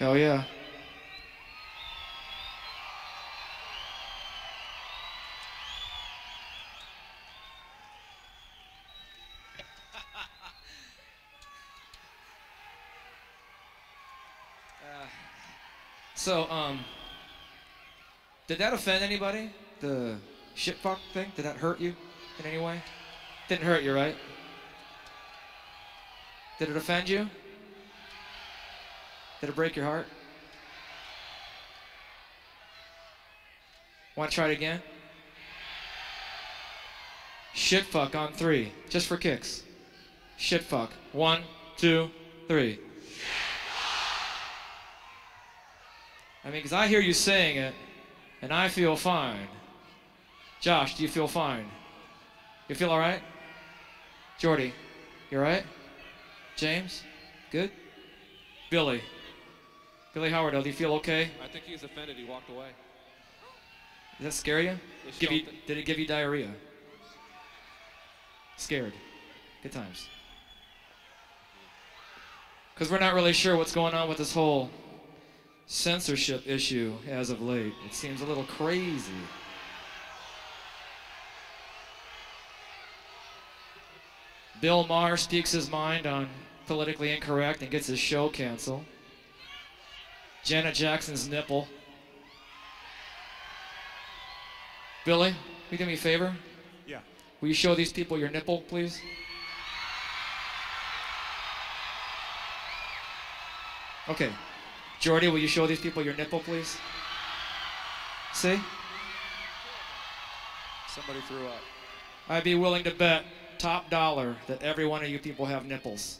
Hell yeah. So, um, did that offend anybody? The shit fuck thing? Did that hurt you in any way? Didn't hurt you, right? Did it offend you? Did it break your heart? Want to try it again? Shit fuck on three, just for kicks. Shit fuck. One, two, three. I mean, because I hear you saying it, and I feel fine. Josh, do you feel fine? You feel all right? Jeordie, you all right? James, good? Billy, Billy Howerdel, do you feel okay? I think he's offended. He walked away. Does that scare you? Give you did it give you diarrhea? Scared. Good times. Because we're not really sure what's going on with this whole censorship issue as of late. It seems a little crazy. Bill Maher speaks his mind on politically incorrect and gets his show canceled. Janet Jackson's nipple. Billy, will you do me a favor? Yeah. Will you show these people your nipple, please? Okay. Jeordie, will you show these people your nipple, please? See? Somebody threw up. I'd be willing to bet top dollar that every one of you people have nipples.